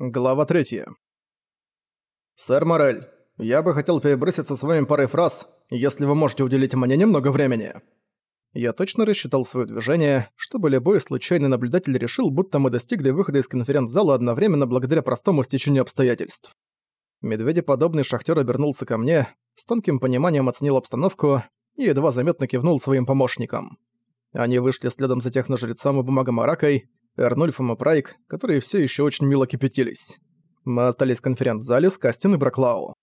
Глава 3. «Сэр Морель, я бы хотел переброситься с вами парой фраз, если вы можете уделить мне немного времени». Я точно рассчитал свое движение, чтобы любой случайный наблюдатель решил, будто мы достигли выхода из конференц-зала одновременно благодаря простому стечению обстоятельств. Медведеподобный шахтер обернулся ко мне, с тонким пониманием оценил обстановку и едва заметно кивнул своим помощникам. Они вышли следом за техножрецом и бумагомаракой, Эрнульфом и Прайк, которые все еще очень мило кипятились. Мы остались в конференц-зале с Кастин и Браклау.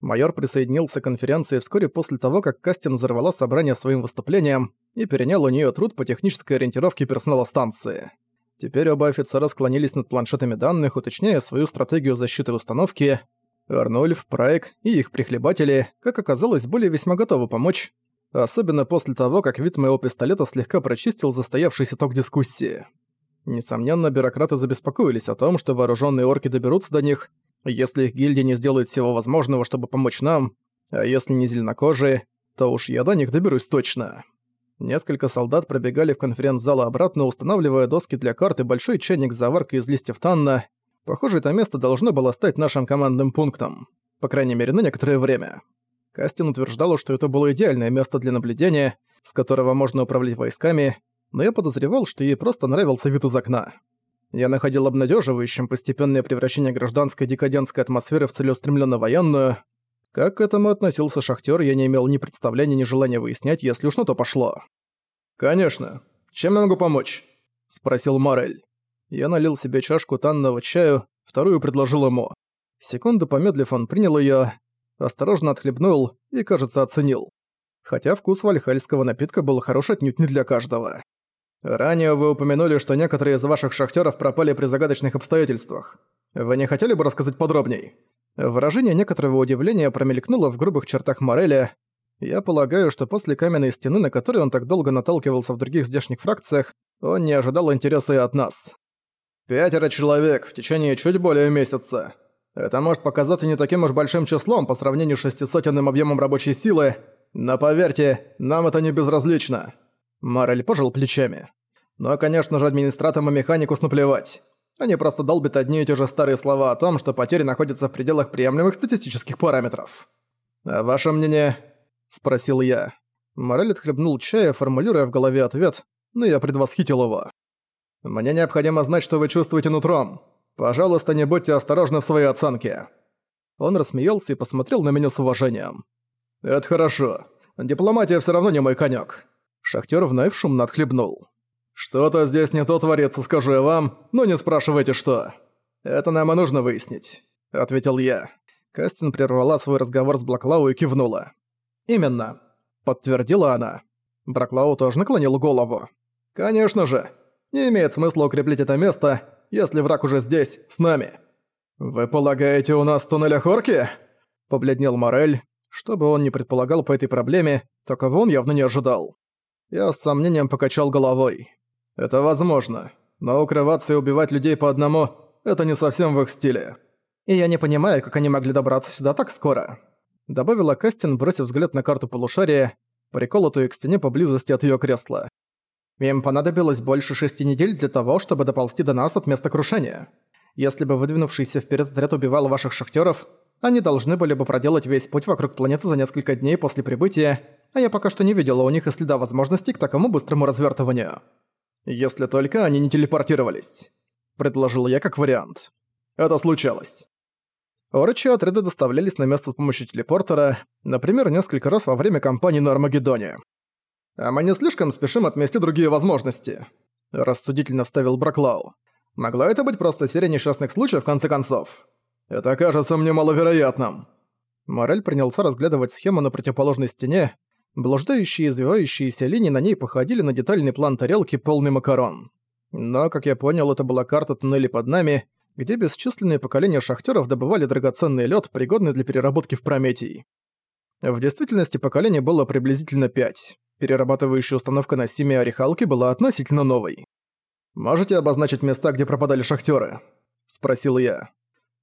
Майор присоединился к конференции вскоре после того, как Кастин взорвала собрание своим выступлением и перенял у нее труд по технической ориентировке персонала станции. Теперь оба офицера склонились над планшетами данных, уточняя свою стратегию защиты установки. Арнольф, Прайк и их прихлебатели, как оказалось, были весьма готовы помочь, особенно после того, как вид моего пистолета слегка прочистил застоявшийся ток дискуссии. Несомненно, бюрократы забеспокоились о том, что вооруженные орки доберутся до них, если их гильдия не сделает всего возможного, чтобы помочь нам, а если не зеленокожие, то уж я до них доберусь точно. Несколько солдат пробегали в конференц-зал обратно, устанавливая доски для карты большой чайник с заваркой из листьев танна. Похоже, это место должно было стать нашим командным пунктом. По крайней мере, на некоторое время. Кастин утверждала, что это было идеальное место для наблюдения, с которого можно управлять войсками, но я подозревал, что ей просто нравился вид из окна. Я находил обнадеживающим постепенное превращение гражданской декадентской атмосферы в целеустремленно военную. Как к этому относился шахтер, я не имел ни представления, ни желания выяснять, если уж на то пошло. «Конечно. Чем я могу помочь?» – спросил Морель. Я налил себе чашку танного чаю, вторую предложил ему. Секунду помедлив, он принял ее, осторожно отхлебнул и, кажется, оценил. Хотя вкус вальхальского напитка был хорош отнюдь не для каждого. Ранее вы упомянули, что некоторые из ваших шахтеров пропали при загадочных обстоятельствах. Вы не хотели бы рассказать подробней? Выражение некоторого удивления промелькнуло в грубых чертах Мореля. Я полагаю, что после каменной стены, на которой он так долго наталкивался в других здешних фракциях, он не ожидал интереса и от нас. Пятеро человек в течение чуть более месяца. Это может показаться не таким уж большим числом по сравнению с шестисотенным объемом рабочей силы, но поверьте, нам это не безразлично. Морель пожал плечами. Но, конечно же, администраторам и механику наплевать. Они просто долбят одни и те же старые слова о том, что потери находятся в пределах приемлемых статистических параметров. «А ваше мнение?» – спросил я. Морель отхлебнул чая, формулируя в голове ответ, но я предвосхитил его. «Мне необходимо знать, что вы чувствуете нутром. Пожалуйста, не будьте осторожны в своей оценке». Он рассмеялся и посмотрел на меня с уважением. «Это хорошо. Дипломатия все равно не мой конек. Шахтер вновь шумно отхлебнул. «Что-то здесь не то творится, скажу я вам, но не спрашивайте, что. Это нам и нужно выяснить», — ответил я. Кастин прервала свой разговор с Блаклау и кивнула. «Именно», — подтвердила она. Браклау тоже наклонил голову. «Конечно же. Не имеет смысла укреплять это место, если враг уже здесь, с нами». «Вы полагаете, у нас в туннелях орки?» — побледнел Морель. Что бы он ни предполагал по этой проблеме, такого он явно не ожидал. Я с сомнением покачал головой. Это возможно, но укрываться и убивать людей по одному – это не совсем в их стиле. И я не понимаю, как они могли добраться сюда так скоро. Добавила Кастин, бросив взгляд на карту полушария, приколотую к стене поблизости от её кресла. Им понадобилось больше шести недель для того, чтобы доползти до нас от места крушения. Если бы выдвинувшийся вперед отряд убивал ваших шахтеров, они должны были бы проделать весь путь вокруг планеты за несколько дней после прибытия, а я пока что не видела у них и следа возможности к такому быстрому развертыванию. Если только они не телепортировались. Предложил я как вариант. Это случалось. Орочи отряды доставлялись на место с помощью телепортера, например, несколько раз во время кампании на Армагеддоне. А мы не слишком спешим отмести другие возможности. Рассудительно вставил Браклау. Могла это быть просто серия несчастных случаев, в конце концов? Это кажется мне маловероятным. Морель принялся разглядывать схему на противоположной стене, Блуждающие извивающиеся линии на ней походили на детальный план тарелки, полный макарон. Но, как я понял, это была карта туннелей под нами, где бесчисленные поколения шахтеров добывали драгоценный лед, пригодный для переработки в Прометий. В действительности поколений было приблизительно пять. Перерабатывающая установка на Симе Орехалке была относительно новой. «Можете обозначить места, где пропадали шахтеры? спросил я.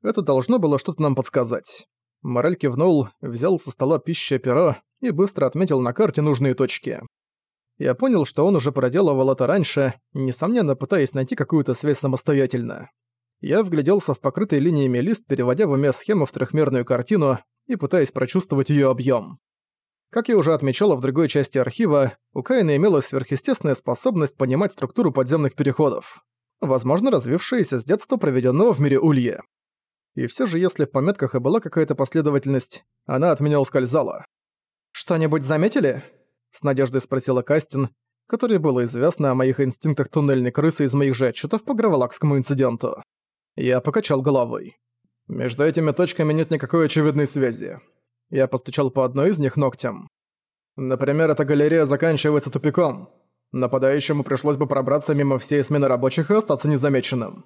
Это должно было что-то нам подсказать. Морель кивнул, взял со стола пища перо и быстро отметил на карте нужные точки. Я понял, что он уже проделывал это раньше, несомненно пытаясь найти какую-то связь самостоятельно. Я вгляделся в покрытый линиями лист, переводя в уме схему в трехмерную картину и пытаясь прочувствовать ее объем. Как я уже отмечала в другой части архива, у Каина имелась сверхъестественная способность понимать структуру подземных переходов, возможно, развившаяся с детства, проведенного в мире Улье. И все же, если в пометках и была какая-то последовательность, она от меня ускользала. «Что-нибудь заметили?» — с надеждой спросила Кастин, которой было известно о моих инстинктах туннельной крысы из моих же отчетов по граволакскому инциденту. Я покачал головой. Между этими точками нет никакой очевидной связи. Я постучал по одной из них ногтем. Например, эта галерея заканчивается тупиком. Нападающему пришлось бы пробраться мимо всей смены рабочих и остаться незамеченным.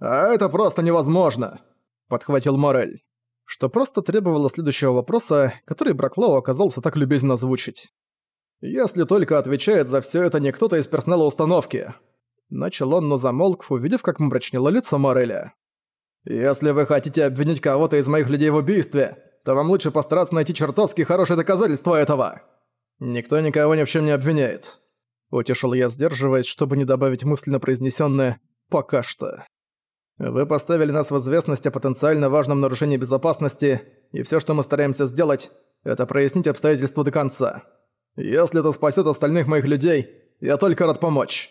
«А это просто невозможно!» – подхватил Морель. Что просто требовало следующего вопроса, который Браклоу оказался так любезен озвучить. «Если только отвечает за все это не кто-то из персонала установки». Начал он, но замолк, увидев, как мрачнело лицо Мореля. «Если вы хотите обвинить кого-то из моих людей в убийстве, то вам лучше постараться найти чертовски хорошее доказательство этого. Никто никого ни в чем не обвиняет». Утешил я, сдерживаясь, чтобы не добавить мысленно произнесенное «пока что». «Вы поставили нас в известность о потенциально важном нарушении безопасности, и все, что мы стараемся сделать, это прояснить обстоятельства до конца. Если это спасет остальных моих людей, я только рад помочь».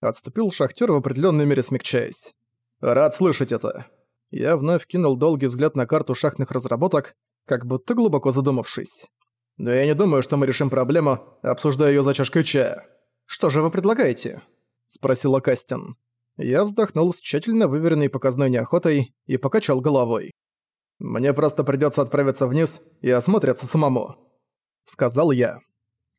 Отступил шахтер в определенной мере смягчаясь. «Рад слышать это. Я вновь кинул долгий взгляд на карту шахтных разработок, как будто глубоко задумавшись. Но я не думаю, что мы решим проблему, обсуждая её за чашкой чая. «Что же вы предлагаете?» – спросила Кастин. Я вздохнул с тщательно выверенной показной неохотой и покачал головой. «Мне просто придётся отправиться вниз и осмотреться самому», – сказал я.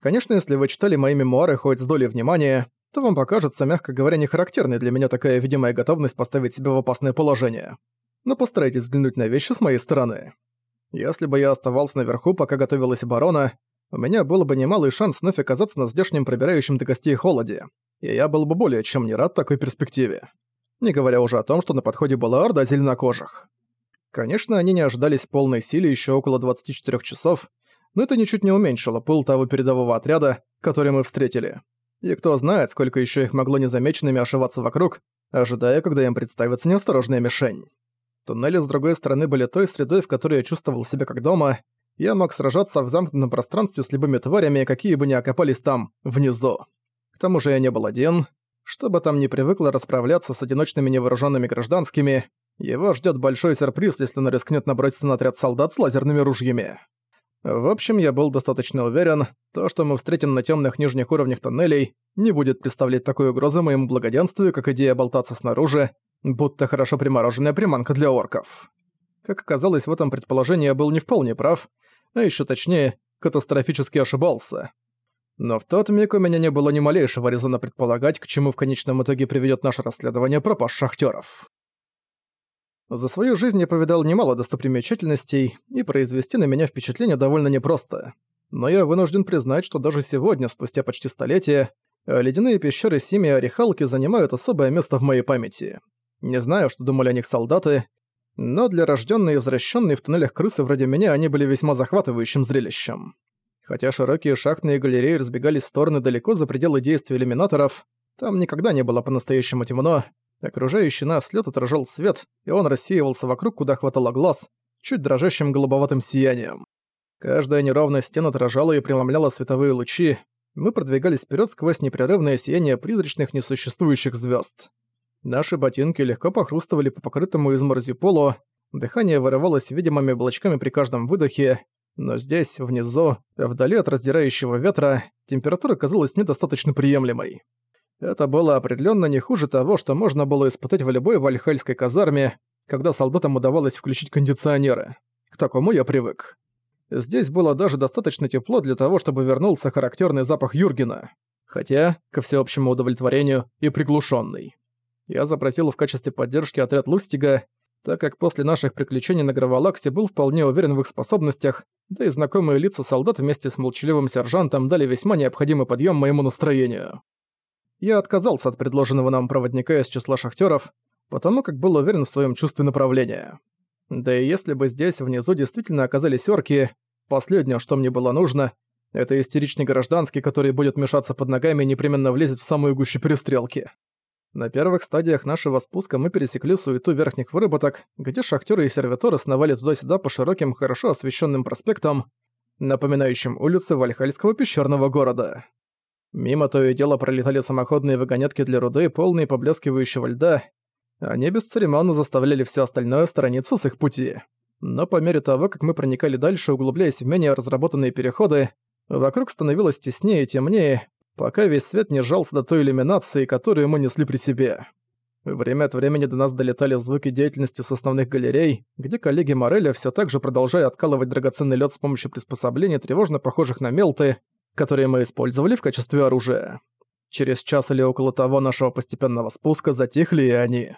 Конечно, если вы читали мои мемуары хоть с долей внимания, то вам покажется, мягко говоря, нехарактерной для меня такая видимая готовность поставить себя в опасное положение но постарайтесь взглянуть на вещи с моей стороны. Если бы я оставался наверху, пока готовилась оборона, у меня был бы немалый шанс вновь оказаться на здешнем пробирающем до костей холоде, и я был бы более чем не рад такой перспективе. Не говоря уже о том, что на подходе была орда зеленокожих. Конечно, они не ожидались полной силы еще около 24 часов, но это ничуть не уменьшило пыл того передового отряда, который мы встретили. И кто знает, сколько еще их могло незамеченными ошиваться вокруг, ожидая, когда им представится неосторожная мишень. Туннели с другой стороны были той средой, в которой я чувствовал себя как дома. Я мог сражаться в замкнутом пространстве с любыми тварями, какие бы ни окопались там, внизу. К тому же я не был один. Чтобы там не привыкло расправляться с одиночными невооруженными гражданскими, его ждет большой сюрприз, если он рискнет наброситься на отряд солдат с лазерными ружьями. В общем, я был достаточно уверен, то, что мы встретим на темных нижних уровнях тоннелей, не будет представлять такой угрозы моему благоденствию, как идея болтаться снаружи, будто хорошо примороженная приманка для орков. Как оказалось, в этом предположении я был не вполне прав, а еще точнее, катастрофически ошибался. Но в тот миг у меня не было ни малейшего резона предполагать, к чему в конечном итоге приведет наше расследование пропаж шахтеров. За свою жизнь я повидал немало достопримечательностей, и произвести на меня впечатление довольно непросто. Но я вынужден признать, что даже сегодня, спустя почти столетие, ледяные пещеры Сими и Орехалки занимают особое место в моей памяти. Не знаю, что думали о них солдаты, но для рождённой и возвращенной в туннелях крысы вроде меня они были весьма захватывающим зрелищем. Хотя широкие шахтные галереи разбегались в стороны далеко за пределы действия иллюминаторов, там никогда не было по-настоящему темно, окружающий нас лед отражал свет, и он рассеивался вокруг, куда хватало глаз, чуть дрожащим голубоватым сиянием. Каждая неровная стена отражала и преломляла световые лучи, мы продвигались вперед сквозь непрерывное сияние призрачных несуществующих звезд. Наши ботинки легко похрустывали по покрытому изморозью полу, дыхание вырывалось видимыми облачками при каждом выдохе, но здесь, внизу, вдали от раздирающего ветра, температура казалась недостаточно приемлемой. Это было определенно не хуже того, что можно было испытать в любой вальхальской казарме, когда солдатам удавалось включить кондиционеры. К такому я привык. Здесь было даже достаточно тепло для того, чтобы вернулся характерный запах Юргена, хотя, ко всеобщему удовлетворению, и приглушенный я запросил в качестве поддержки отряд Лустига, так как после наших приключений на Гравалаксе был вполне уверен в их способностях, да и знакомые лица солдат вместе с молчаливым сержантом дали весьма необходимый подъем моему настроению. Я отказался от предложенного нам проводника из числа шахтеров, потому как был уверен в своем чувстве направления. Да и если бы здесь внизу действительно оказались орки, последнее, что мне было нужно, это истеричный гражданский, который будет мешаться под ногами и непременно влезет в самую гущу перестрелки. На первых стадиях нашего спуска мы пересекли суету верхних выработок, где шахтеры и сервиторы сновали туда-сюда по широким, хорошо освещенным проспектам, напоминающим улицы Вальхальского пещерного города. Мимо то и дело пролетали самоходные вагонетки для руды, полные поблескивающего льда. Они бесцеремонно заставляли все остальное сторониться с их пути. Но по мере того, как мы проникали дальше, углубляясь в менее разработанные переходы, вокруг становилось теснее и темнее, пока весь свет не сжался до той иллюминации, которую мы несли при себе. Время от времени до нас долетали звуки деятельности с основных галерей, где коллеги Мореля все так же продолжая откалывать драгоценный лед с помощью приспособлений, тревожно похожих на мелты, которые мы использовали в качестве оружия. Через час или около того нашего постепенного спуска затихли и они.